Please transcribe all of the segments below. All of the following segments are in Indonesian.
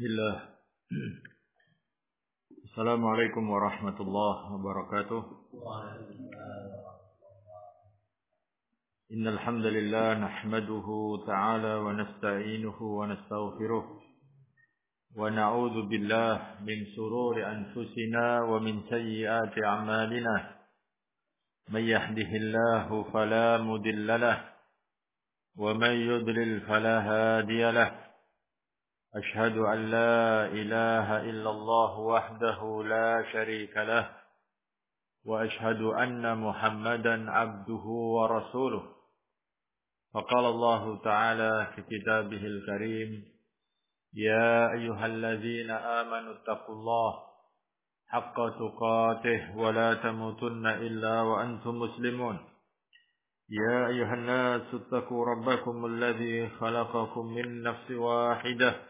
بسم الله. السلام عليكم ورحمة الله وبركاته. إن الحمد لله نحمده تعالى ونستعينه ونستغفره ونعوذ بالله من سرور أنفسنا ومن سيئات أعمالنا. من يهده الله فلا مدل له ومن يضلل فلا هادي له. أشهد أن لا إله إلا الله وحده لا شريك له وأشهد أن محمدا عبده ورسوله. فقال الله تعالى في كتابه الكريم يا أيها الذين آمنوا اتقوا الله حق تقاته ولا تموتن إلا وأنتم مسلمون. يا أيها الناس اتقوا ربكم الذي خلقكم من نفس واحدة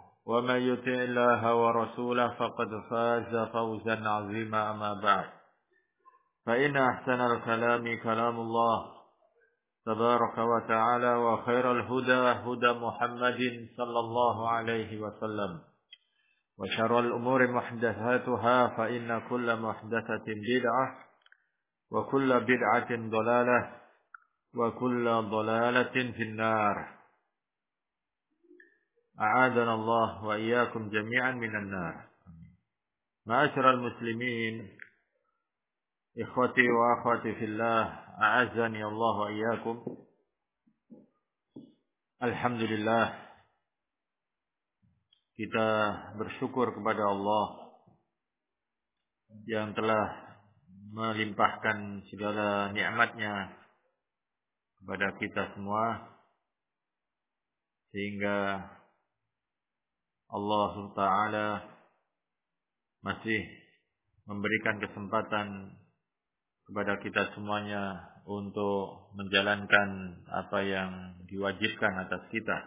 ومن يطع الله ورسوله فقد فاز فوزا عظيما أما بعد. فإن أحسن الكلام كلام الله تبارك وتعالى وخير الهدى هدى محمد صلى الله عليه وسلم. وشر الأمور محدثاتها فإن كل محدثة بدعة وكل بدعة ضلالة وكل ضلالة في النار. أعاذنا الله وإياكم جميعا من النار معاشر المسلمين إخوتي وأخواتي في الله أعزني الله وإياكم Alhamdulillah kita bersyukur kepada Allah yang telah melimpahkan segala nikmatnya kepada kita semua sehingga Allah Taala masih memberikan kesempatan kepada kita semuanya untuk menjalankan apa yang diwajibkan atas kita.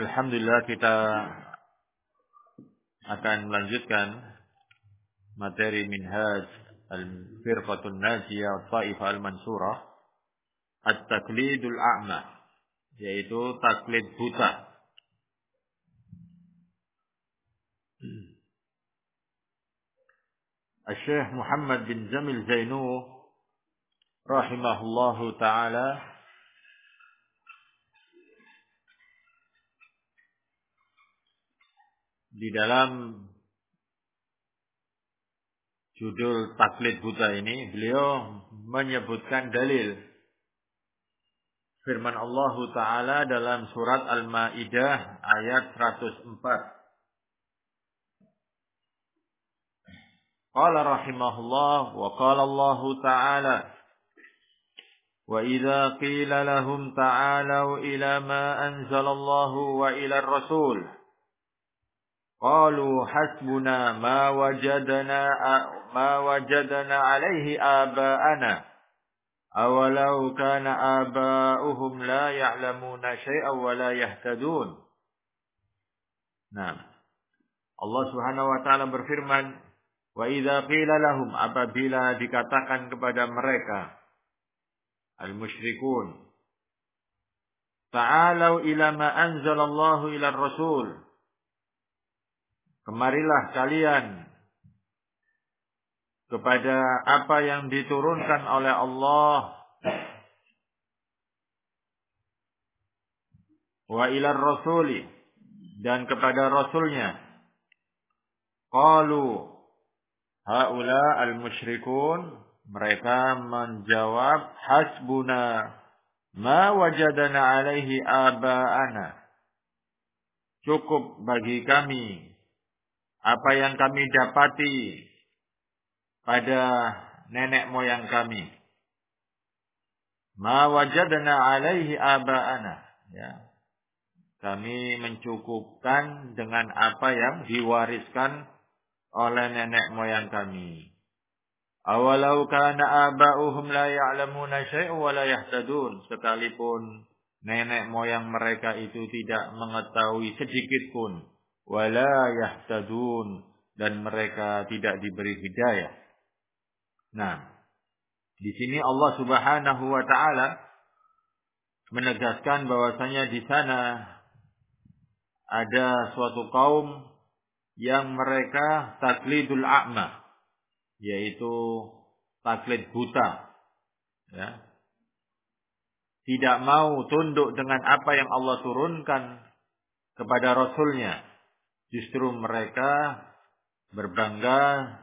Alhamdulillah kita akan melanjutkan materi minhaj al-firqatul najiyah al-taifah al-mansurah at-taklidul a'ma yaitu taklid buta Syekh Muhammad bin Jamil Zainu rahimahullahu taala di dalam judul taklid buta ini beliau menyebutkan dalil firman Allah taala dalam surat Al-Maidah ayat 104 قال رحمه الله وقال الله تعالى وإذا قيل لهم تعالوا إلى ما أنزل الله وإلى الرسول قالوا حسبنا ما وجدنا ما وجدنا عليه آباءنا أولو كان آباؤهم لا يعلمون شيئا ولا يهتدون. نعم. Allah Subhanahu wa taala berfirman Wa idza qila lahum apabila dikatakan kepada mereka al-musyrikun Ta'alau ila ma anzalallahu ila rasul Kemarilah kalian kepada apa yang diturunkan oleh Allah. Wa ila rasuli dan kepada rasulnya. Qalu haula al-musyrikun mereka menjawab hasbuna ma wajadana alaihi aba'ana. Cukup bagi kami apa yang kami dapati pada nenek moyang kami. Ma wajadana alaihi aba'ana. Ya. Kami mencukupkan dengan apa yang diwariskan oleh nenek moyang kami. Awalau kana aba'uhum la ya'lamuna syai'un wa la yahtadun. Sekalipun nenek moyang mereka itu tidak mengetahui sedikit pun. Wa la yahtadun. Dan mereka tidak diberi hidayah. Nah, di sini Allah Subhanahu wa taala menegaskan bahwasanya di sana ada suatu kaum yang mereka taklidul a'ma yaitu taklid buta ya. Tidak mau tunduk dengan apa yang Allah turunkan kepada rasulnya. Justru mereka berbangga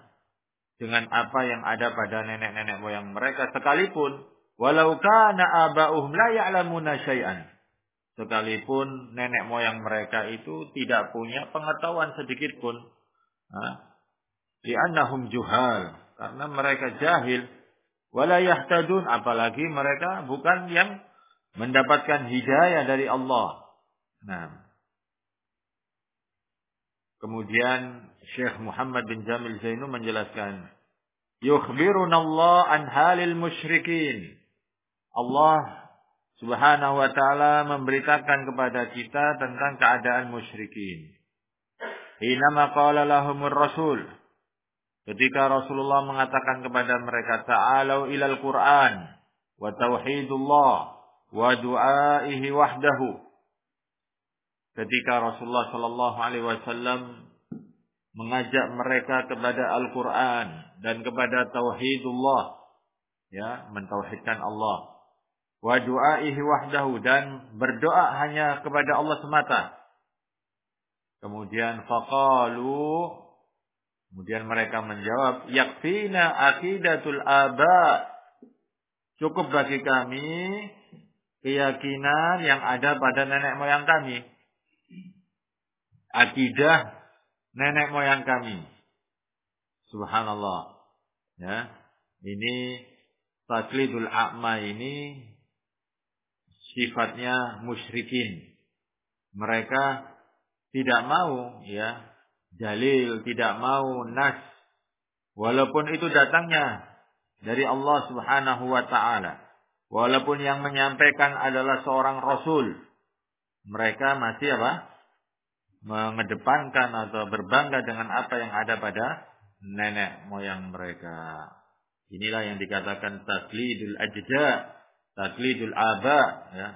dengan apa yang ada pada nenek-nenek moyang mereka sekalipun. Walau kana aba'uhum la ya'lamuna syai'an sekalipun nenek moyang mereka itu tidak punya pengetahuan sedikit pun. Li'annahum juhal karena mereka jahil. Wala yahtadun apalagi mereka bukan yang mendapatkan hidayah dari Allah. Nah. Kemudian Syekh Muhammad bin Jamil Zainu menjelaskan, yukhbiruna Allah an halil musyrikin. Allah Subhanahu wa taala memberitakan kepada kita tentang keadaan musyrikin. Hina qala lahumur rasul. Ketika Rasulullah mengatakan kepada mereka, "Ta'alau ilal Qur'an wa tauhidullah wa du'aihi wahdahu." ketika Rasulullah Shallallahu Alaihi Wasallam mengajak mereka kepada Al-Quran dan kepada Tauhidullah, ya, mentauhidkan Allah. Wa du'aihi wahdahu dan berdoa hanya kepada Allah semata. Kemudian faqalu kemudian mereka menjawab yakfina akidatul aba cukup bagi kami keyakinan yang ada pada nenek moyang kami akidah nenek moyang kami. Subhanallah. Ya. Ini taklidul a'ma ini sifatnya musyrikin. Mereka tidak mau ya dalil, tidak mau nas walaupun itu datangnya dari Allah Subhanahu wa taala. Walaupun yang menyampaikan adalah seorang rasul, mereka masih apa? mengedepankan atau berbangga dengan apa yang ada pada nenek moyang mereka. Inilah yang dikatakan taklidul ajda, taklidul aba, ya.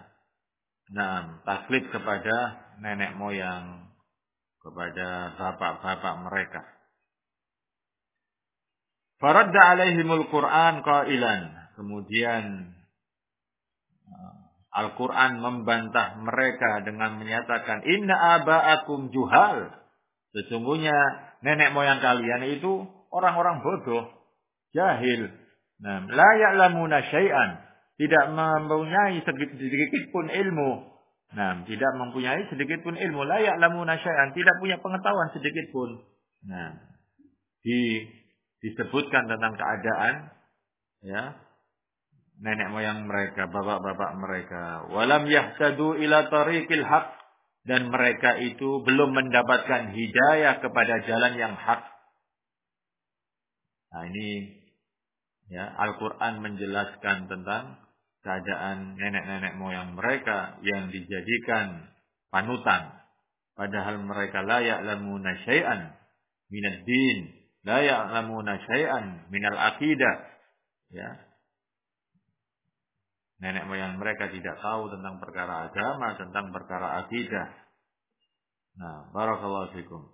Nah, taklid kepada nenek moyang, kepada bapak-bapak mereka. Faradda alaihimul Qur'an qailan. Kemudian Al-Quran membantah mereka dengan menyatakan, Inna aba'akum juhal. Sesungguhnya nenek moyang kalian itu orang-orang bodoh, jahil. Nah, la ya'lamuna. Tidak mempunyai sedikit pun ilmu. Nah, tidak mempunyai sedikit pun ilmu. La ya'lamuna. Tidak punya pengetahuan sedikit pun. Nah, di, disebutkan tentang keadaan ya nenek moyang mereka, bapak-bapak mereka. Walam yahtadu ila tariqil haq dan mereka itu belum mendapatkan hidayah kepada jalan yang hak. Nah, ini ya Al-Qur'an menjelaskan tentang keadaan nenek-nenek moyang mereka yang dijadikan panutan padahal mereka la ya'lamuna syai'an minad din, la ya'lamuna syai'an minal aqidah. Ya, Nenek moyang mereka tidak tahu tentang perkara agama, tentang perkara akidah. Nah, barakallahu fikum.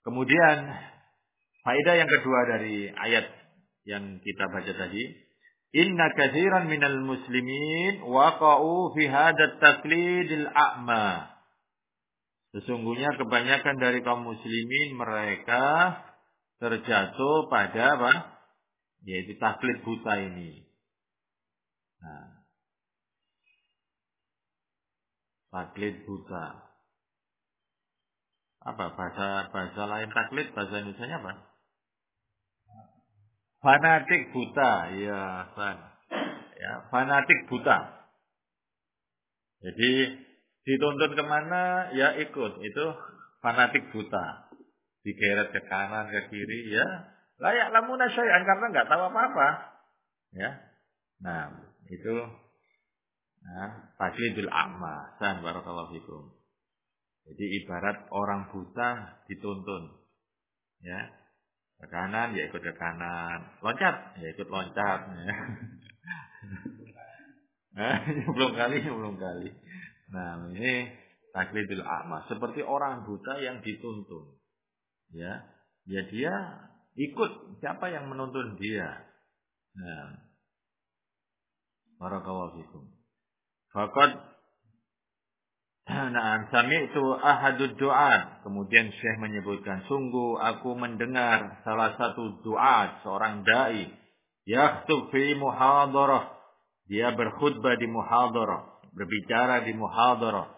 Kemudian faedah yang kedua dari ayat yang kita baca tadi, inna katsiran minal muslimin waqa'u fi hadat taklidil a'ma. Sesungguhnya kebanyakan dari kaum muslimin mereka terjatuh pada apa? Yaitu taklid buta ini. Nah. Taklid buta. Apa bahasa bahasa lain taklid bahasa Indonesia apa? Fanatik buta, ya, fan. Ya, fanatik buta. Jadi Dituntun ke mana? Ya ikut. Itu fanatik buta. Digeret ke kanan, ke kiri. Ya layak syai'an karena nggak tahu apa-apa. Ya. Nah, itu nah, taklidul a'ma. San barakallahu fikum. Jadi ibarat orang buta dituntun. Ya. Ke kanan ya ikut ke kanan. Loncat ya ikut loncat. Ya. nah, belum kali, belum kali. Nah, ini taklidul a'ma. Seperti orang buta yang dituntun. Ya. Ya dia ikut siapa yang menuntun dia. Nah. Barakallahu fikum. Nah, sami itu ahadud doa. Kemudian Syekh menyebutkan, sungguh aku mendengar salah satu doa seorang dai. Yaktub fi muhadarah. Dia berkhutbah di muhadarah. Berbicara di muhadarah.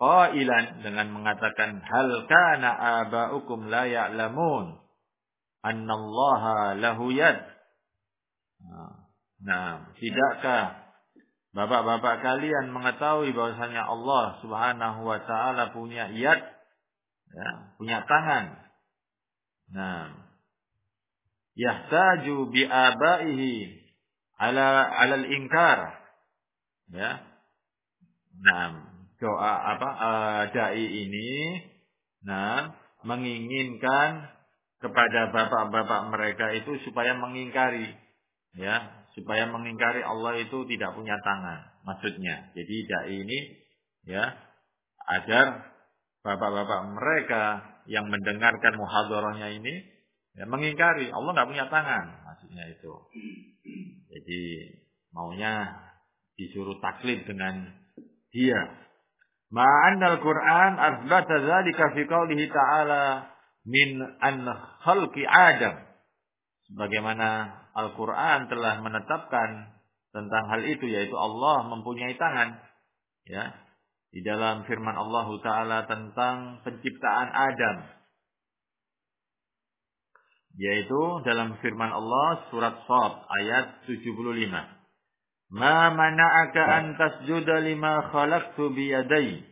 Qailan dengan mengatakan, Hal kana aba'ukum la ya'lamun. Annallaha lahu yad. Nah tidakkah Bapak-bapak kalian mengetahui bahwasanya Allah Subhanahu wa taala punya yad ya, punya tangan. Nah, yahtaju bi abaihi ala ala al-inkar. Ya. Nah, doa apa uh, dai ini nah menginginkan kepada bapak-bapak mereka itu supaya mengingkari ya supaya mengingkari Allah itu tidak punya tangan maksudnya. Jadi dai ini ya agar bapak-bapak mereka yang mendengarkan muhadharahnya ini ya, mengingkari Allah nggak punya tangan maksudnya itu. Jadi maunya disuruh taklid dengan dia. Ma'anna al-Qur'an asbata dzalika fi qoulihi ta'ala min an khalqi Adam. Sebagaimana Al-Quran telah menetapkan tentang hal itu yaitu Allah mempunyai tangan ya di dalam firman Allah taala tentang penciptaan Adam. Yaitu dalam firman Allah surat Shad ayat 75 Ma mana'aka an tasjuda lima khalaqtu biyadai.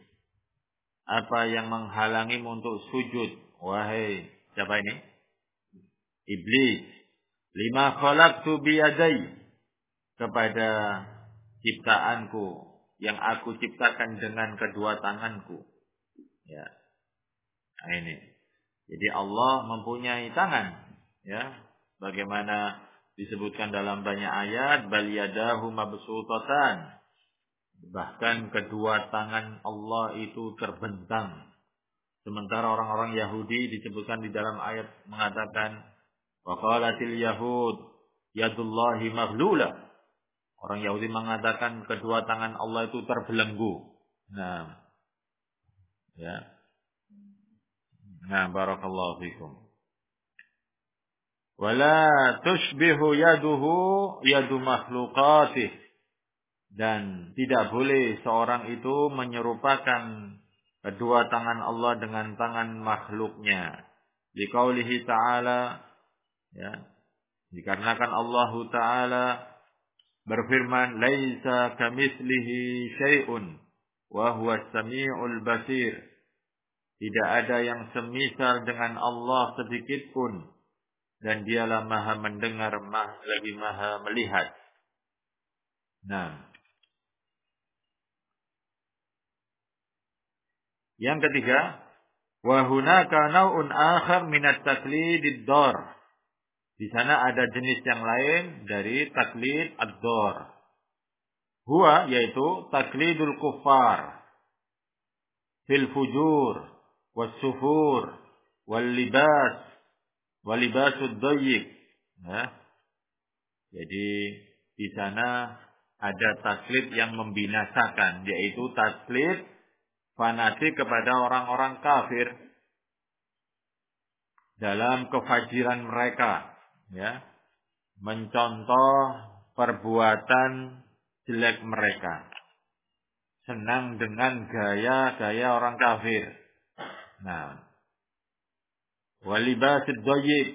Apa yang menghalangimu untuk sujud? Wahai siapa ini? Iblis Lima khalaqtu biyadai kepada ciptaanku yang aku ciptakan dengan kedua tanganku. Ya. Nah, ini. Jadi Allah mempunyai tangan, ya. Bagaimana disebutkan dalam banyak ayat, bal yadahu mabsutatan. Bahkan kedua tangan Allah itu terbentang. Sementara orang-orang Yahudi disebutkan di dalam ayat mengatakan Waqalatil Yahud yadullahi maghlula. Orang Yahudi mengatakan kedua tangan Allah itu terbelenggu. Nah. Ya. Nah, barakallahu fikum. Wala tushbihu yaduhu yadu makhlukatih. Dan tidak boleh seorang itu menyerupakan kedua tangan Allah dengan tangan makhluknya. Dikaulihi ta'ala Ya. Dikarenakan Allah Ta'ala berfirman, Laisa kamislihi syai'un, wa huwa sami'ul basir. Tidak ada yang semisal dengan Allah sedikit pun. Dan dialah maha mendengar, maha, lagi maha melihat. Nah. Yang ketiga, wa hunaka naw'un akhar minat taklidid dar. Di sana ada jenis yang lain dari taklid ad-dor. Huwa yaitu taklidul kufar fil fujur was sufur wal libas wal libasud dayyik. Ya. Jadi di sana ada taklid yang membinasakan yaitu taklid fanatik kepada orang-orang kafir dalam kefajiran mereka ya mencontoh perbuatan jelek mereka senang dengan gaya-gaya orang kafir nah walibasid doyib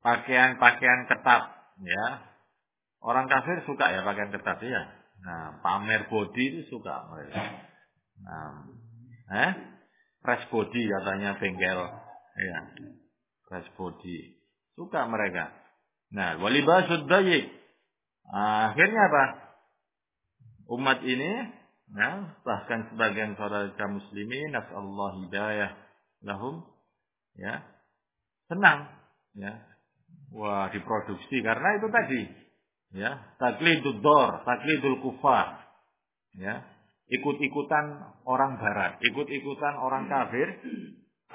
pakaian-pakaian ketat ya orang kafir suka ya pakaian ketat ya nah pamer body itu suka mereka Nah, eh? Fresh body katanya bengkel. Ya. Fresh body. Suka mereka. Nah, walibasud dayik. Akhirnya apa? Umat ini, ya, bahkan sebagian saudara kaum muslimin, nasallahu hidayah lahum, ya, senang, ya, wah diproduksi karena itu tadi, ya, taklidul dor, taklidul kufar, ya, ikut-ikutan orang barat, ikut-ikutan orang kafir,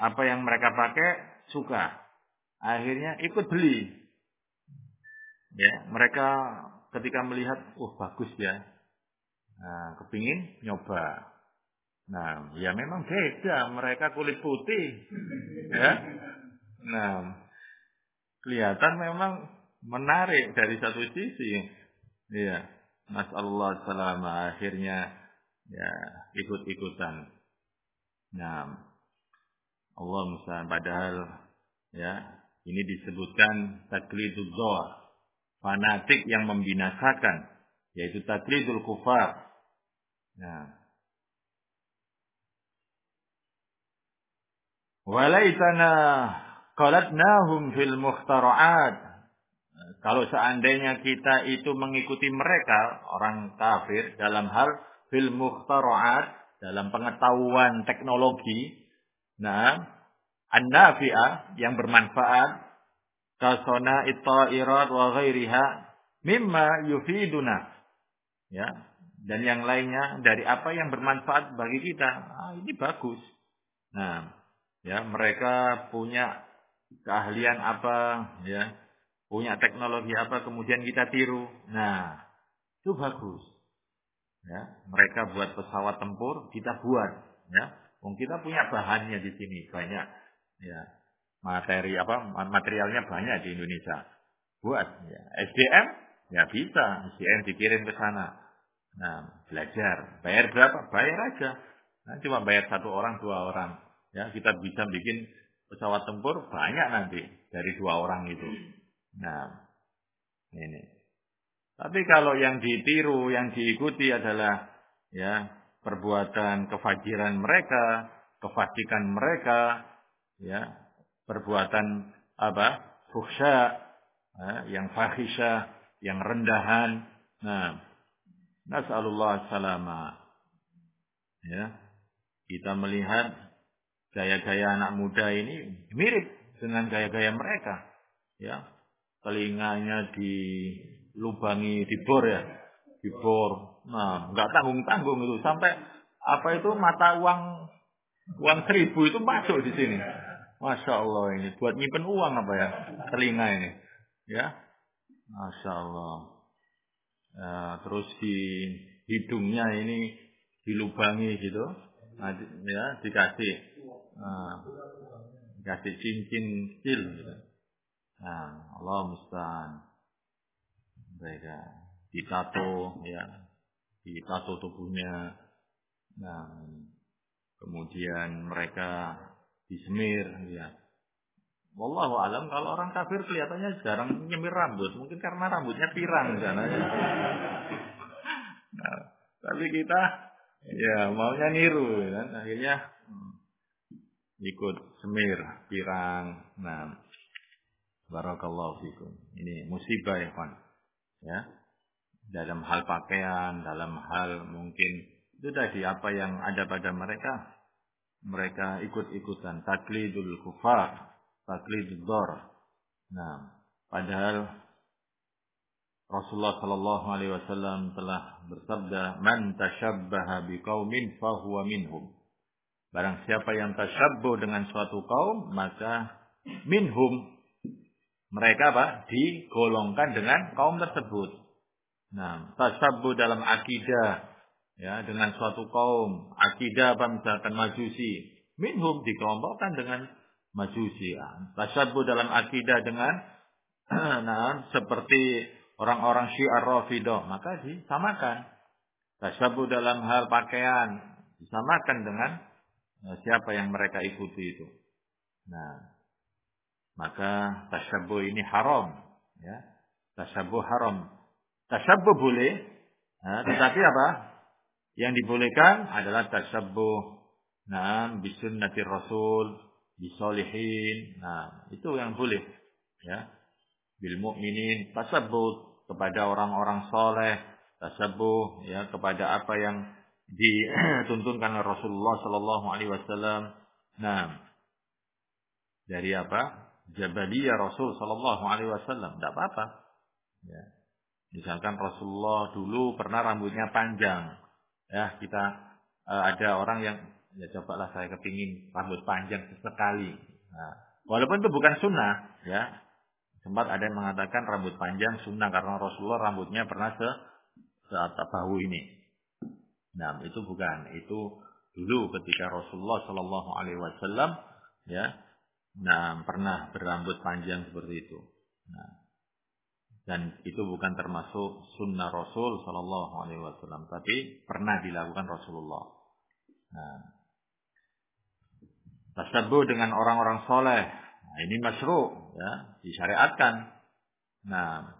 apa yang mereka pakai suka. Akhirnya ikut beli. Ya, mereka ketika melihat, oh bagus ya. Nah, kepingin nyoba. Nah, ya memang beda. Mereka kulit putih. Ya. Nah, kelihatan memang menarik dari satu sisi. Iya. Masallah selama akhirnya ya ikut-ikutan. Nah, Allah misalnya padahal ya ini disebutkan taklidul dhar, fanatik yang membinasakan, yaitu taklidul kufar. Nah, Walaitana qalatnahum fil mukhtara'at. Kalau seandainya kita itu mengikuti mereka, orang kafir, dalam hal fil mukhtara'at dalam pengetahuan teknologi nah an-nafi'ah yang bermanfaat kasona ittairat wa ghairiha mimma yufiduna. Ya dan yang lainnya dari apa yang bermanfaat bagi kita. Ah, ini bagus. Nah ya mereka punya keahlian apa ya punya teknologi apa kemudian kita tiru. Nah itu bagus. Ya, mereka buat pesawat tempur, kita buat. Ya, Wong kita punya bahannya di sini banyak. Ya, materi apa materialnya banyak di Indonesia. Buat. Ya. SDM ya bisa, SDM dikirim ke sana. Nah, belajar. Bayar berapa? Bayar aja. Nah, cuma bayar satu orang, dua orang. Ya, kita bisa bikin pesawat tempur banyak nanti dari dua orang itu. Nah, ini. Tapi kalau yang ditiru, yang diikuti adalah ya perbuatan kefajiran mereka, kefasikan mereka, ya perbuatan apa? fuhsya, ya, yang fahisha, yang rendahan. Nah, nasallallahu salama. Ya. Kita melihat gaya-gaya anak muda ini mirip dengan gaya-gaya mereka. Ya. Telinganya di lubangi dibor ya, dibor. Nah, nggak tanggung-tanggung itu sampai apa itu mata uang uang seribu itu masuk di sini. Masya Allah ini buat nyimpen uang apa ya telinga ini, ya. Masya Allah. Ya, terus di hidungnya ini dilubangi gitu, nah, ya dikasih, nah, dikasih cincin kecil. Gitu. Nah, Allah mustahil mereka ditato ya ditato tubuhnya nah kemudian mereka disemir ya. Wallahu alam kalau orang kafir kelihatannya jarang nyemir rambut. Mungkin karena rambutnya pirang sana ya. nah, tapi kita ya maunya niru kan? Akhirnya hmm, ikut semir pirang. Nah barakallahu fikum. Ini musibah ya kan ya dalam hal pakaian, dalam hal mungkin itu tadi apa yang ada pada mereka, mereka ikut-ikutan taklidul kufar, taklidul dor. Nah, padahal Rasulullah Shallallahu Alaihi Wasallam telah bersabda, "Man tashabbaha biqaumin fahuwa minhum." Barang siapa yang tasyabbuh dengan suatu kaum, maka minhum mereka apa? Digolongkan dengan kaum tersebut. Nah, tasabbu dalam akidah ya dengan suatu kaum, akidah apa misalkan majusi, minhum dikelompokkan dengan majusi. Ya. Tasabbu dalam akidah dengan nah seperti orang-orang Syiar Rafidah, maka disamakan. Tasabbu dalam hal pakaian disamakan dengan eh, siapa yang mereka ikuti itu. Nah, maka tasyabuh ini haram. Ya. Haram. Tasyabuh boleh, ya, tetapi apa? Yang dibolehkan adalah tasabbuh. Nah, bisunnati Rasul, bisolihin. Nah, itu yang boleh. Ya. Bil mukminin tasabbuh kepada orang-orang soleh. Tasabbuh ya kepada apa yang dituntunkan Rasulullah Sallallahu Alaihi Wasallam. Nah, dari apa? Jabaliyah Rasul Sallallahu Alaihi Wasallam. Tidak apa-apa. Ya. Misalkan Rasulullah dulu pernah rambutnya panjang. Ya, kita uh, ada orang yang ya cobalah saya kepingin rambut panjang sekali. Nah, walaupun itu bukan sunnah, ya. Sempat ada yang mengatakan rambut panjang sunnah karena Rasulullah rambutnya pernah se seatas bahu ini. Nah, itu bukan. Itu dulu ketika Rasulullah Shallallahu Alaihi Wasallam ya, nah pernah berambut panjang seperti itu. Nah, dan itu bukan termasuk sunnah Rasul Shallallahu Alaihi Wasallam, tapi pernah dilakukan Rasulullah. Nah, dengan orang-orang soleh, nah, ini masru, ya, disyariatkan. Nah,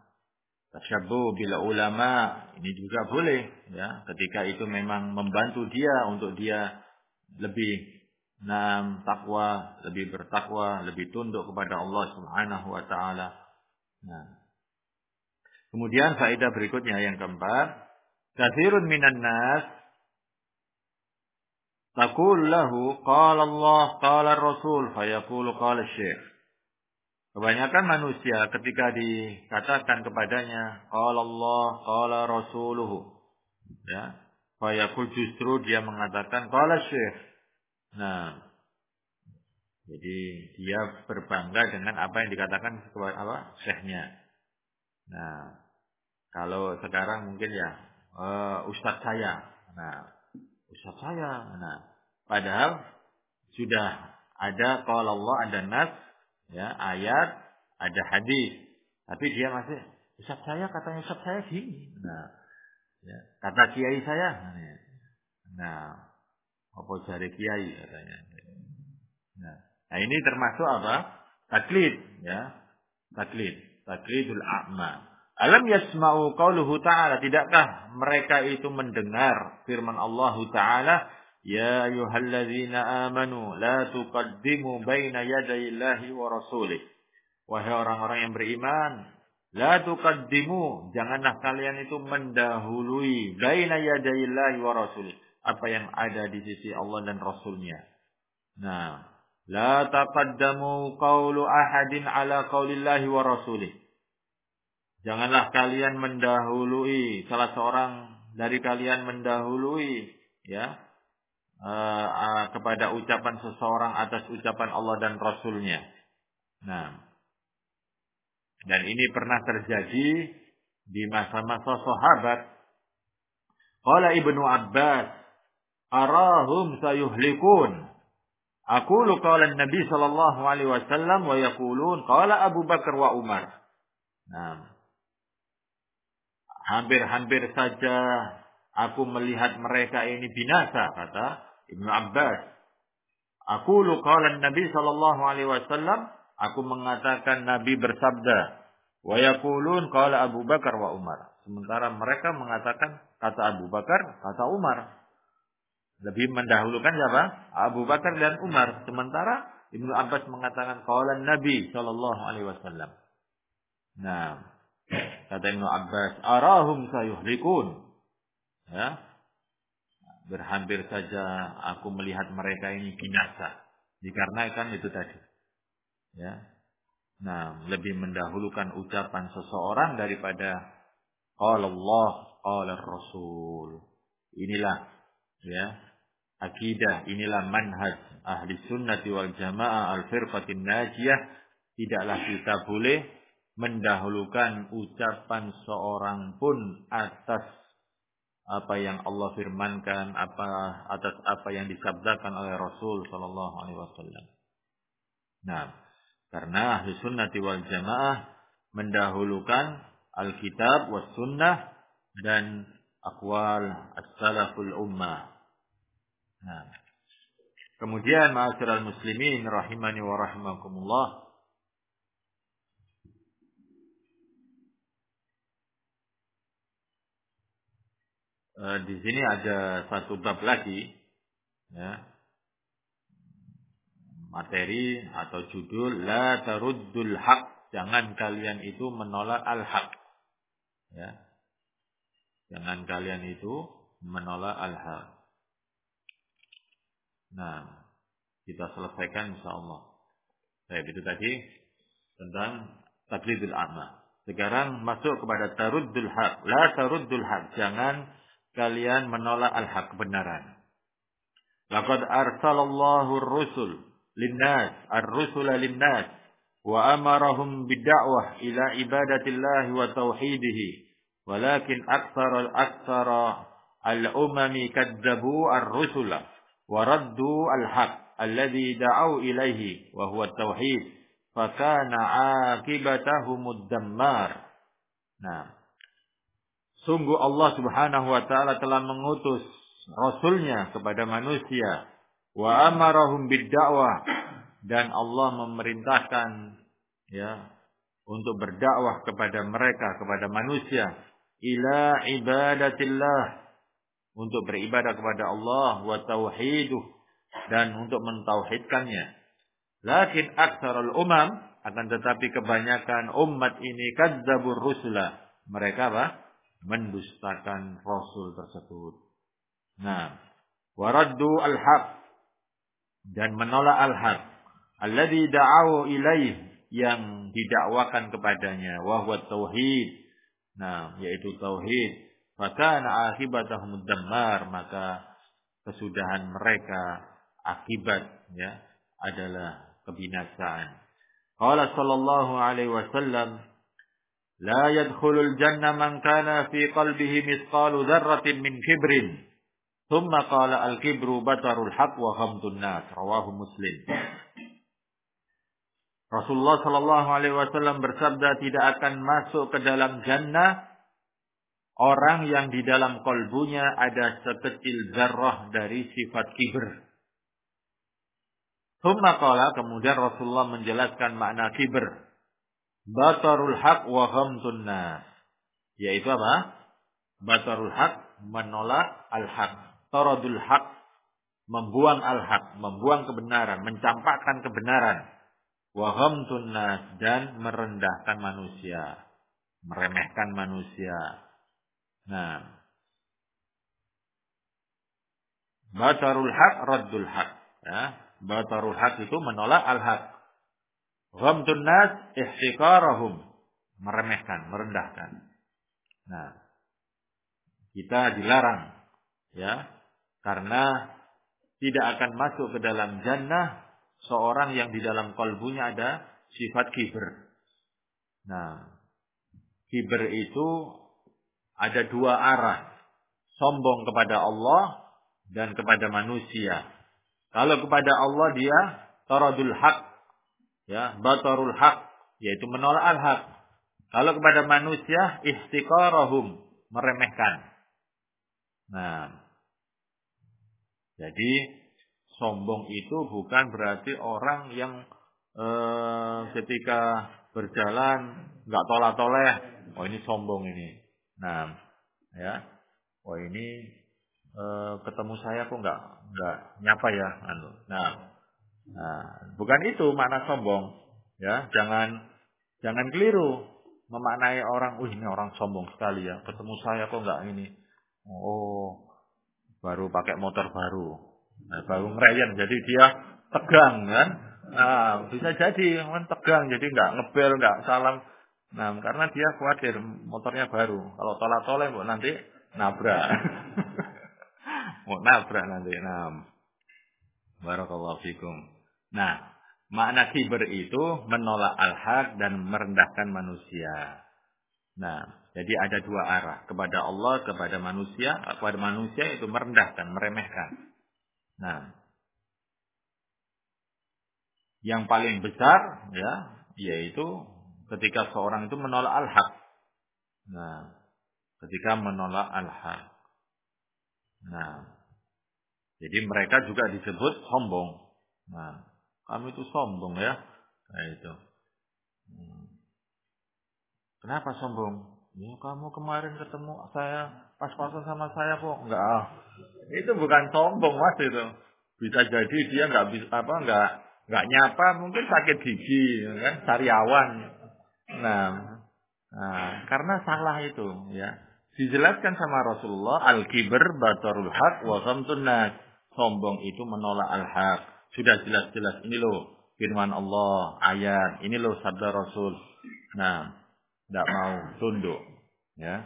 Tasyabuh bila ulama ini juga boleh ya ketika itu memang membantu dia untuk dia lebih nam takwa, lebih bertakwa, lebih tunduk kepada Allah Subhanahu wa taala. Nah. Kemudian faedah berikutnya yang keempat, katsirun minan nas taqul lahu qala Allah qala Rasul fayaqulu qala Syekh. Kebanyakan manusia ketika dikatakan kepadanya, Qala Allah, Qala Rasuluhu. Ya. Fayaqul justru dia mengatakan, Qala Syekh. Nah, jadi dia berbangga dengan apa yang dikatakan kepada apa? Syekhnya. Nah, kalau sekarang mungkin ya, uh, Ustadz saya. Nah, Ustadz saya. Nah, padahal sudah ada kalau Allah ada nas ya ayat, ada hadis. Tapi dia masih Ustaz saya katanya Ustaz saya gini. Nah, ya, kata kiai saya. Nah, apa cari kiai katanya. Nah, nah ini termasuk apa? Taklid, ya. Taklid, taklidul a'ma. Alam yasma'u qauluhu ta'ala. Tidakkah mereka itu mendengar firman Allah Ta'ala Ya ayyuhalladzina amanu la tuqaddimu baina yaday Allahi wa rasulih. Wahai orang-orang yang beriman, la tuqaddimu, janganlah kalian itu mendahului baina yaday Allahi wa rasulih. Apa yang ada di sisi Allah dan Rasulnya. Nah, la taqaddamu qawlu ahadin ala qawlillahi wa rasulih. Janganlah kalian mendahului salah seorang dari kalian mendahului ya uh, uh, kepada ucapan seseorang atas ucapan Allah dan Rasulnya. Nah, dan ini pernah terjadi di masa-masa sahabat. Qala Ibnu Abbas, arahum sayuhlikun. Aku qala Nabi sallallahu alaihi wasallam wa yaqulun qala Abu Bakar wa Umar. Nah, hampir-hampir saja aku melihat mereka ini binasa kata Ibnu Abbas. Aku qala Nabi sallallahu alaihi wasallam, aku mengatakan Nabi bersabda, wa yaqulun qala Abu Bakar wa Umar. Sementara mereka mengatakan kata Abu Bakar, kata Umar. Lebih mendahulukan siapa? Abu Bakar dan Umar. Sementara Ibnu Abbas mengatakan qala Nabi sallallahu alaihi wasallam. Nah, kata Ibnu Abbas, arahum sayuhlikun. Ya, berhampir saja aku melihat mereka ini binasa. Dikarenakan itu tadi. Ya. Nah lebih mendahulukan ucapan seseorang daripada qala Allah qala Rasul. Inilah ya akidah inilah manhaj ahli sunnati wal jamaah al firqatin najiyah. Tidaklah kita boleh mendahulukan ucapan seorang pun atas apa yang Allah firmankan, apa atas apa yang disabdakan oleh Rasul Shallallahu Alaihi Wasallam. Nah, karena ahli sunnati wal jamaah mendahulukan Alkitab was sunnah dan akwal as-salaful ummah. Nah, kemudian ma'asyiral muslimin rahimani wa rahimakumullah eh, di sini ada satu bab lagi ya. Materi atau judul la taruddul haq. Jangan kalian itu menolak al haq ya. Jangan kalian itu menolak al haq nah kita selesaikan insyaallah. Baik itu tadi tentang taklidul a'ma sekarang masuk kepada taruddul haq. La taruddul haq. Jangan kalian menolak al haq kebenaran. Laqad arsalallahu ar-rusul linnas ar-rusula linnas wa amarahum bid'awah ila ibadatillah wa tauhidihi walakin aktsara al-aktsara al-umami kadzabu ar-rusula wa raddu al-haq alladhi da'u ilaihi wa huwa at-tauhid fakana akibatahumud dammar nah sungguh Allah Subhanahu wa taala telah mengutus rasulnya kepada manusia. Wa amarahum bid-da'wah dan Allah memerintahkan ya untuk berdakwah kepada mereka kepada manusia. Ila ibadatillah. Untuk beribadah kepada Allah wa tauhiduh. Dan untuk mentauhidkannya. Lakin aktsarul umam. Akan tetapi kebanyakan umat ini kadzabur rusula. Mereka apa mendustakan rasul tersebut. Nah waraddu al-haq dan menolak al-haq. Alladzi da'u ilaih yang didakwakan kepadanya wa huwa tauhid. Nah yaitu tauhid. Maka akibatahum dammar maka kesudahan mereka akibat ya adalah kebinasaan. Qala sallallahu alaihi wasallam yadkhulul jannah man kana fi qalbihi mithqalu dzarratin min kibrin Thumma qala al-kibru batarul haq wa ghamdun nas. Rawahu Muslim. Rasulullah Shallallahu Alaihi Wasallam bersabda tidak akan masuk ke dalam jannah orang yang di dalam kolbunya ada sekecil zarrah dari sifat kibir. Thumma kemudian Rasulullah menjelaskan makna kibir. Batarul haq wa ghamdun nas. Yaitu apa? Batarul haq menolak al-haq taradul haq, membuang al-haq, membuang kebenaran, mencampakkan kebenaran. Wa ghamtun nas dan merendahkan manusia, meremehkan manusia. Nah, batarul haq, raddul haq. Ya, batarul haq itu menolak al-haq. Ghamtun nas ihtiqarahum, meremehkan, merendahkan. Nah, kita dilarang ya karena tidak akan masuk ke dalam jannah seorang yang di dalam kalbunya ada sifat kiber. Nah, kiber itu ada dua arah. Sombong kepada Allah dan kepada manusia. Kalau kepada Allah dia taradul haq. Ya, batarul haq. Yaitu menolak al-haq. Kalau kepada manusia istiqarahum. Meremehkan. Nah, jadi sombong itu bukan berarti orang yang e, ketika berjalan nggak tolak-toleh, oh ini sombong ini. Nah, ya, oh ini e, ketemu saya kok nggak nggak nyapa ya, anu. Nah, nah, bukan itu makna sombong, ya. Jangan jangan keliru memaknai orang, uh ini orang sombong sekali ya, ketemu saya kok nggak ini. Oh, baru pakai motor baru, nah, baru ngerayan, jadi dia tegang kan. Nah, bisa jadi kan tegang, jadi nggak ngebel, nggak salam. Nah, karena dia khawatir motornya baru. Kalau tolak tolak nanti nabrak. Mau nabrak nanti. Nah, barakallahu fikum. Nah, makna kiber itu menolak al-haq dan merendahkan manusia. Nah, jadi ada dua arah. Kepada Allah, kepada manusia. Kepada manusia itu merendahkan, meremehkan. Nah. Yang paling besar, ya, yaitu ketika seorang itu menolak al-haq. Nah. Ketika menolak al-haq. Nah. Jadi mereka juga disebut sombong. Nah. Kamu itu sombong ya. Nah itu. Hmm. Kenapa sombong? Ya kamu kemarin ketemu saya pas-pasan sama saya kok. Enggak. Ah. Itu bukan sombong mas itu. Bisa jadi dia nggak bisa apa nggak nggak nyapa mungkin sakit gigi kan sariawan. Nah, nah karena salah itu ya. Dijelaskan sama Rasulullah al-kibr batarul haq wa ghamtun. Sombong itu menolak al-haq. Sudah jelas-jelas ini loh firman Allah, ayat, ini loh sabda Rasul. Nah, tidak mau tunduk, ya.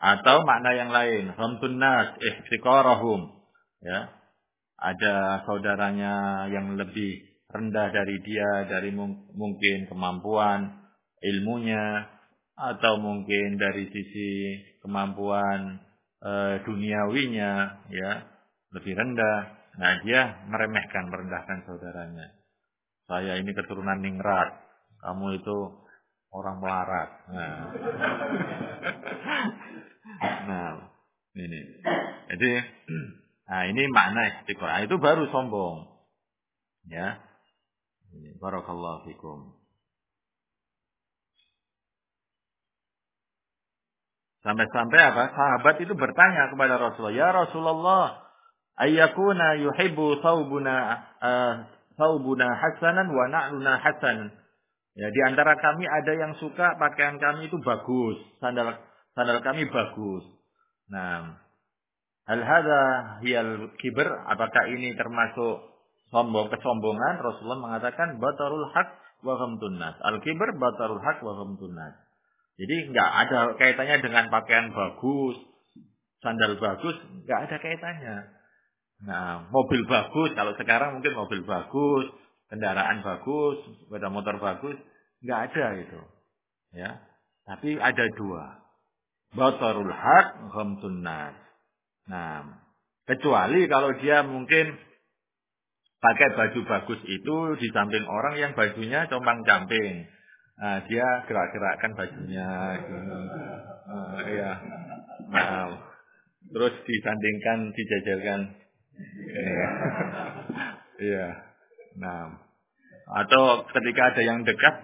Atau makna yang lain, hamtun nas, ya. Ada saudaranya yang lebih rendah dari dia, dari mungkin kemampuan, ilmunya, atau mungkin dari sisi kemampuan e, duniawinya, ya, lebih rendah. Nah, dia meremehkan, merendahkan saudaranya. Saya ini keturunan ningrat. Kamu itu orang melarat. Nah, nah ini. Jadi, nah ini makna istiqomah. Nah, itu baru sombong. Ya. Ini barakallahu fikum. Sampai-sampai apa? Sahabat itu bertanya kepada Rasulullah, "Ya Rasulullah, ayyakuna yuhibbu thawbuna uh, saubuna hasanan wa na'luna hasan. Ya, di antara kami ada yang suka pakaian kami itu bagus, sandal sandal kami bagus. Nah, hal hadza hiyal kibr, apakah ini termasuk sombong kesombongan? Rasulullah mengatakan batarul haq wa ghamtun nas. Al kibr batarul haq wa ghamtun nas. Jadi enggak ada kaitannya dengan pakaian bagus, sandal bagus, enggak ada kaitannya. Nah, mobil bagus, kalau sekarang mungkin mobil bagus, kendaraan bagus, sepeda motor bagus, nggak ada itu. Ya. Tapi ada dua. Batarul haq, ghamtun nas. Nah, kecuali kalau dia mungkin pakai baju bagus itu di samping orang yang bajunya compang-camping. Nah, dia gerak-gerakkan bajunya. Uh, iya. Nah, terus disandingkan, dijajalkan Iya. iya. Nah, atau ketika ada yang dekat,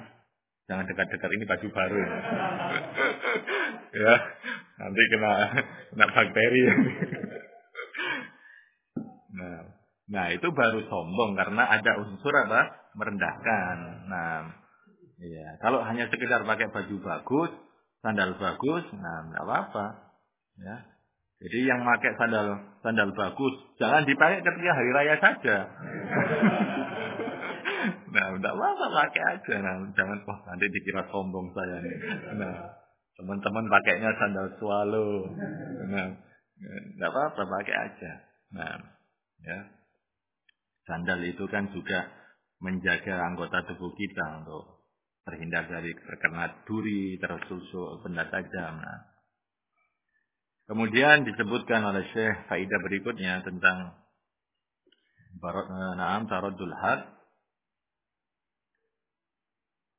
jangan dekat-dekat ini baju baru. ya, nanti kena kena bakteri. nah, nah itu baru sombong karena ada unsur apa? Merendahkan. Nah, iya. Kalau hanya sekedar pakai baju bagus, sandal bagus, nah nggak apa-apa. Ya, jadi yang pakai sandal sandal bagus, jangan dipakai ketika hari raya saja. nah, tidak apa pakai aja. Nah, jangan wah nanti dikira sombong saya nih. Nah, teman-teman pakainya sandal swallow. Nah, tidak apa-apa pakai aja. Nah, ya. Sandal itu kan juga menjaga anggota tubuh kita untuk terhindar dari terkena duri, tersusuk benda tajam. Nah, Kemudian disebutkan oleh Syekh faidah berikutnya tentang Naam taradul had.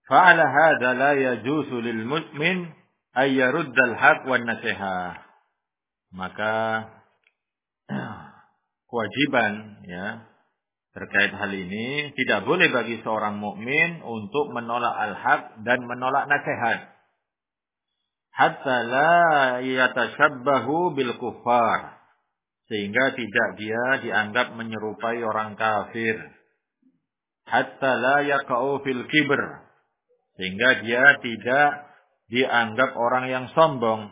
Fa'ala hadha la yajuzu lil muslim ay yarudda al haq wan nasihah. Maka kewajiban ya terkait hal ini tidak boleh bagi seorang mukmin untuk menolak al-haq dan menolak nasihat hatta la yatashabbahu bil kuffar. Sehingga tidak dia dianggap menyerupai orang kafir. Hatta la yaqau fil kibr. Sehingga dia tidak dianggap orang yang sombong.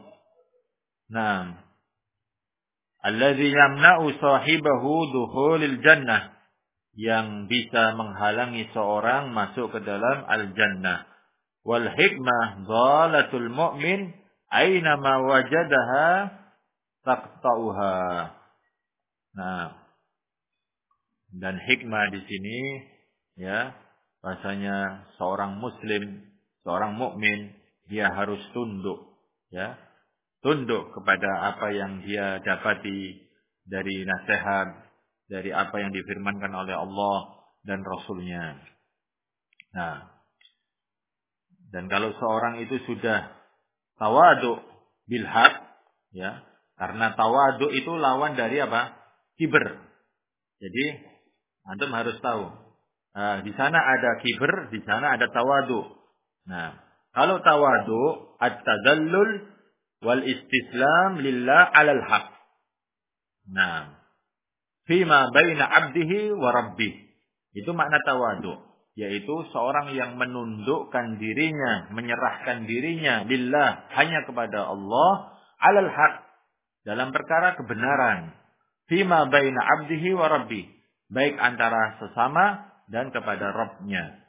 Nah alladzi yamna'u sahibahu dukhulil jannah. Yang bisa menghalangi seorang masuk ke dalam al jannah Wal hikmah dhalatul mu'min aina ma wajadaha taqta'uha. Nah, dan hikmah di sini ya, bahasanya seorang muslim, seorang mukmin dia harus tunduk ya. Tunduk kepada apa yang dia dapati dari nasihat, dari apa yang difirmankan oleh Allah dan Rasulnya. Nah, dan kalau seorang itu sudah tawadu bilhaq, ya, karena tawadu itu lawan dari apa? Kiber. Jadi antum harus tahu. Nah, di sana ada kiber, di sana ada tawadu. Nah, kalau tawadu at-tadallul wal istislam lillah 'alal haq. Nah, fima baina 'abdihi wa rabbih. Itu makna tawadu, yaitu seorang yang menundukkan dirinya, menyerahkan dirinya lillah hanya kepada Allah 'alal haq dalam perkara kebenaran. Fima baina 'abdihi wa rabbih, baik antara sesama dan kepada Rabbnya.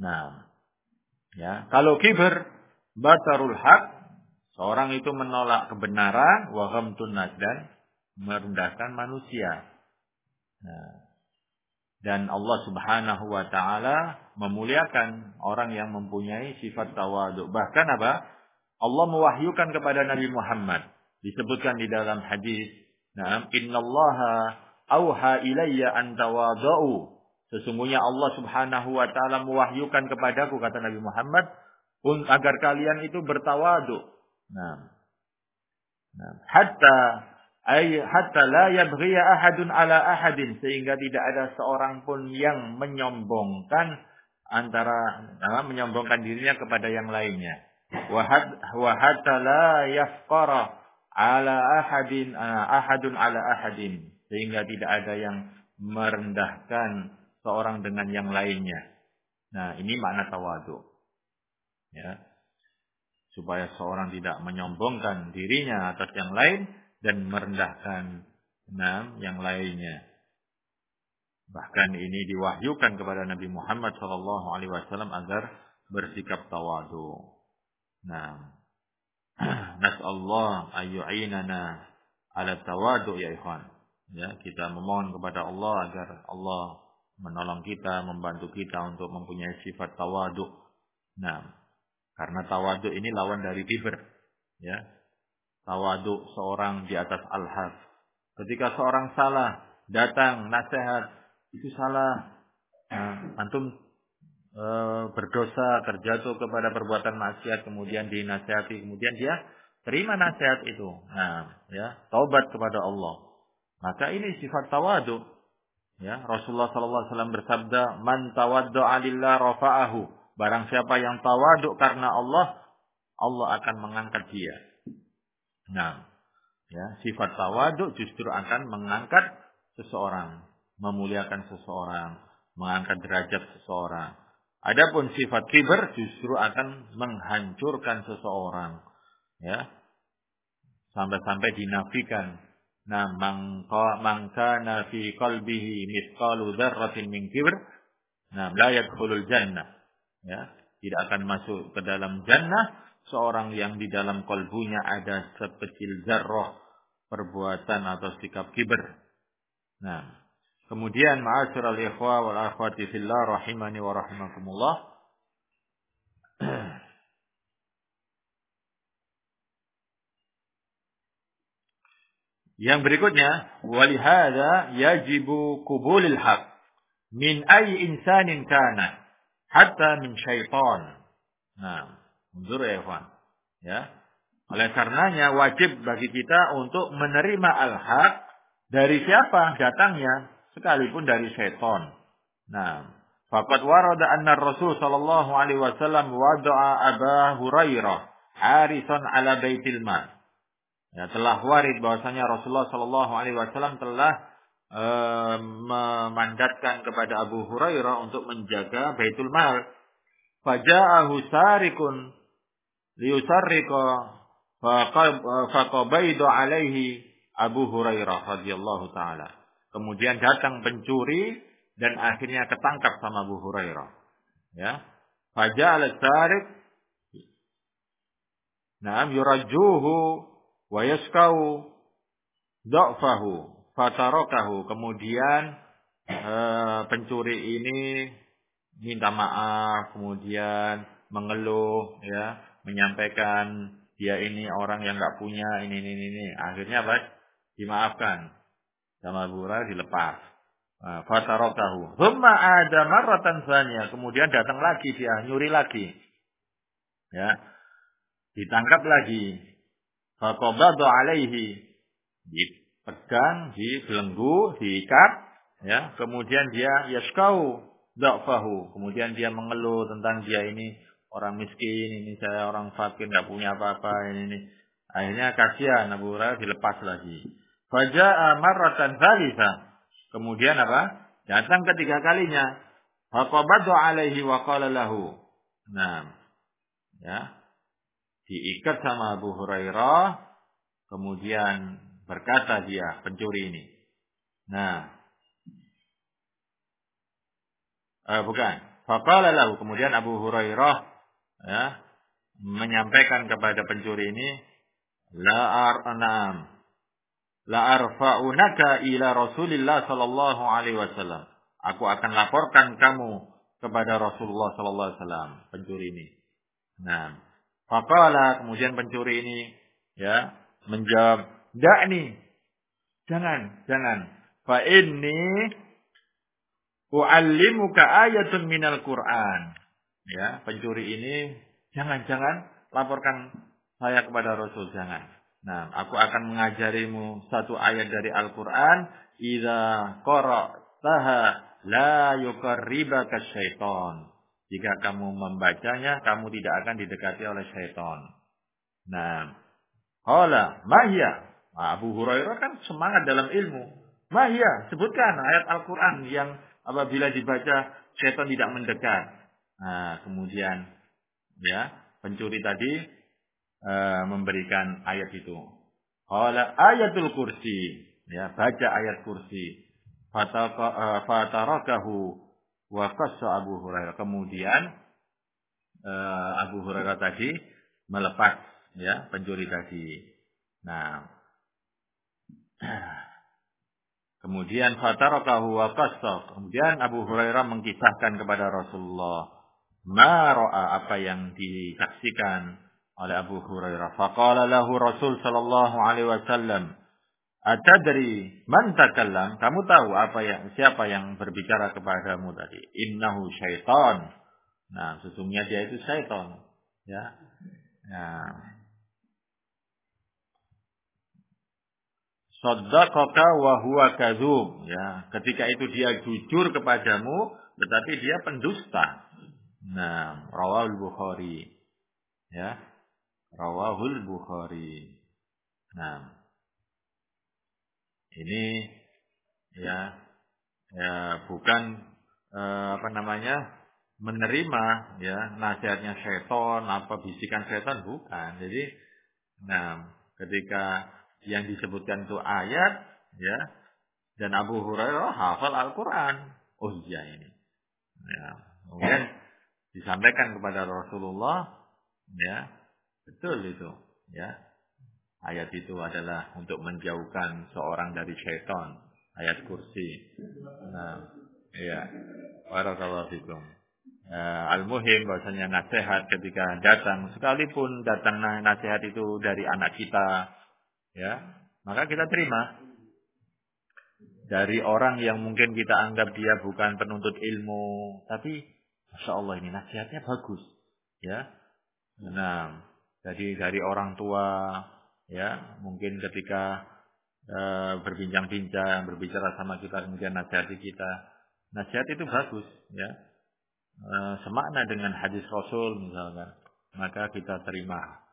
Nah, ya, kalau kiber batarul haq Seorang itu menolak kebenaran, waham tunas dan merendahkan manusia. Nah, dan Allah Subhanahu wa taala memuliakan orang yang mempunyai sifat tawaduk. Bahkan apa? Allah mewahyukan kepada Nabi Muhammad disebutkan di dalam hadis, "Na'am, innallaha auha ilayya an tawadhu." Sesungguhnya Allah Subhanahu wa taala mewahyukan kepadaku kata Nabi Muhammad agar kalian itu bertawaduk Nah. Nah, hatta ay hatta la yabghiya ahadun ala ahadin sehingga tidak ada seorang pun yang menyombongkan antara nah, menyombongkan dirinya kepada yang lainnya. Wa hatta la yafqara ala ahadin ahadun ala ahadin sehingga tidak ada yang merendahkan seorang dengan yang lainnya. Nah, ini makna tawadu. Ya supaya seorang tidak menyombongkan dirinya atas yang lain dan merendahkan enam yang lainnya. Bahkan ini diwahyukan kepada Nabi Muhammad Shallallahu Alaihi Wasallam agar bersikap tawadu. Nah, nas'allah ayyu'inana ala tawadu ya ikhwan. Ya, kita memohon kepada Allah agar Allah menolong kita, membantu kita untuk mempunyai sifat tawadu. Nah, karena tawadu ini lawan dari kibir. Ya. Tawadu seorang di atas al-haq. Ketika seorang salah, datang nasihat, itu salah. Nah, antum e, berdosa, terjatuh kepada perbuatan maksiat, kemudian dinasihati, kemudian dia terima nasihat itu. Nah, ya, taubat kepada Allah. Maka ini sifat tawadu. Ya, Rasulullah sallallahu alaihi wasallam bersabda, "Man tawaddu 'alillah rafa'ahu." Barang siapa yang tawaduk karena Allah, Allah akan mengangkat dia. Nah, ya, sifat tawaduk justru akan mengangkat seseorang, memuliakan seseorang, mengangkat derajat seseorang. Adapun sifat kiber justru akan menghancurkan seseorang, ya. Sampai-sampai dinafikan. Nah, mangka nafi qalbihi mithqalu dzarratin min kibr, nah la yadkhulul jannah ya tidak akan masuk ke dalam jannah seorang yang di dalam kolbunya ada sekecil zarroh perbuatan atau sikap kiber. Nah, kemudian ma'asyiral ikhwa wal akhwati fillah rahimani wa rahimakumullah. Yang berikutnya, walihada yajibu kubulil haq min ay insanin kana hatta min syaitan. Nah, mundur ya, Ikhwan. Ya. Oleh karenanya wajib bagi kita untuk menerima al-haq dari siapa datangnya sekalipun dari syaitan. Nah, faqad warada anna Rasul sallallahu alaihi wasallam wada'a Aba Hurairah harisan ala baitil mal. Ya, telah warid bahwasanya Rasulullah sallallahu alaihi wasallam telah Eh, memandatkan kepada Abu Hurairah untuk menjaga Baitul Mal. Faja'ahu sarikun liyusarriqa faqabaidu alaihi Abu Hurairah radhiyallahu taala. Kemudian datang pencuri dan akhirnya ketangkap sama Abu Hurairah. Ya. Faja'al sarik Naam yurajjuhu wa yaskau da'fahu Fatarokahu. Kemudian e, pencuri ini minta maaf, kemudian mengeluh, ya, menyampaikan dia ini orang yang nggak punya ini ini ini. Akhirnya apa? Dimaafkan. Sama bura dilepas. Nah, Fatarokahu. Humma ada maratan sanya. Kemudian datang lagi dia, nyuri lagi. Ya. Ditangkap lagi. Fakobado alaihi. Gitu pegang, dibelenggu, diikat, ya. Kemudian dia yaskau da'fahu. Kemudian dia mengeluh tentang dia ini orang miskin, ini saya orang fakir, nggak punya apa-apa, ini, ini. Akhirnya kasihan Abu Hurairah dilepas lagi. Faja'a marratan thalitha. Kemudian apa? Datang ketiga kalinya. Faqabadu alaihi wa qala lahu. Nah, ya. Diikat sama Abu Hurairah. Kemudian berkata dia, pencuri ini. Nah. Eh, bukan. Faqala. Kemudian Abu Hurairah ya, menyampaikan kepada pencuri ini, La ar'anam la arfa'unaka ila Rasulillah sallallahu alaihi wasallam. Aku akan laporkan kamu kepada Rasulullah sallallahu alaihi wasallam, pencuri ini. Nah, faqala kemudian pencuri ini ya menjawab, "Da'ni." Jangan, jangan. Fa inni u'allimuka ayatun minal Qur'an. Ya, pencuri ini jangan-jangan laporkan saya kepada Rasul, jangan. Nah, aku akan mengajarimu satu ayat dari Al-Quran. Iza qara'taha la yukarribaka syaiton. Jika kamu membacanya, kamu tidak akan didekati oleh syaiton. Nah, Qala, mahya. Nah, Abu Hurairah kan semangat dalam ilmu. Mahya, sebutkan ayat Al-Quran yang apabila dibaca, syaitan tidak mendekat. Nah, kemudian, ya, pencuri tadi uh, memberikan ayat itu. Qala ayatul kursi. Ya, baca ayat kursi. Eh, fatarakahu wa qassa Abu Hurairah. Kemudian uh, Abu Hurairah tadi melepas ya pencuri tadi. Nah, Kemudian fatarakahu wa qassa. Kemudian Abu Hurairah mengkisahkan kepada Rasulullah ma apa yang disaksikan oleh Abu Hurairah. Faqala lahu Rasul sallallahu alaihi wasallam, "Atadri man takallam?" Kamu tahu apa yang siapa yang berbicara kepadamu tadi? Innahu syaitan. Nah, sesungguhnya dia itu syaitan. Ya. Nah. Saddaqaka wa huwa kadzub. Ya, ketika itu dia jujur kepadamu, tetapi dia pendusta. Nah, rawal Bukhari. Ya, Rawahul Bukhari. Nah, ini ya ya bukan eh, apa namanya menerima ya nasihatnya setan apa bisikan setan bukan. Jadi nah ketika yang disebutkan itu ayat ya dan Abu Hurairah hafal Al-Qur'an. Oh iya ini. Ya, kemudian disampaikan kepada Rasulullah ya Betul itu, ya. Ayat itu adalah untuk menjauhkan seorang dari syaitan. Ayat kursi. Nah. Barakallahu fikum. Uh, Al-muhim bahasanya nasihat ketika datang sekalipun datang nasihat itu dari anak kita ya maka kita terima dari orang yang mungkin kita anggap dia bukan penuntut ilmu tapi masya Allah ini nasihatnya bagus. Ya. Nah jadi dari orang tua, ya mungkin ketika e, berbincang-bincang, berbicara sama kita, kemudian nasihati kita, nasihat itu bagus, ya. E, semakna dengan hadis Rasul misalkan, maka kita terima.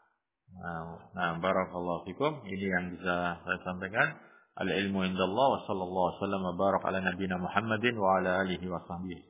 Nah, nah barakallahu fikum, ini yang bisa saya sampaikan. Al ilmu indallah wa sallallahu wasallam wa barak ala nabiyina Muhammadin wa ala alihi wa sahbihi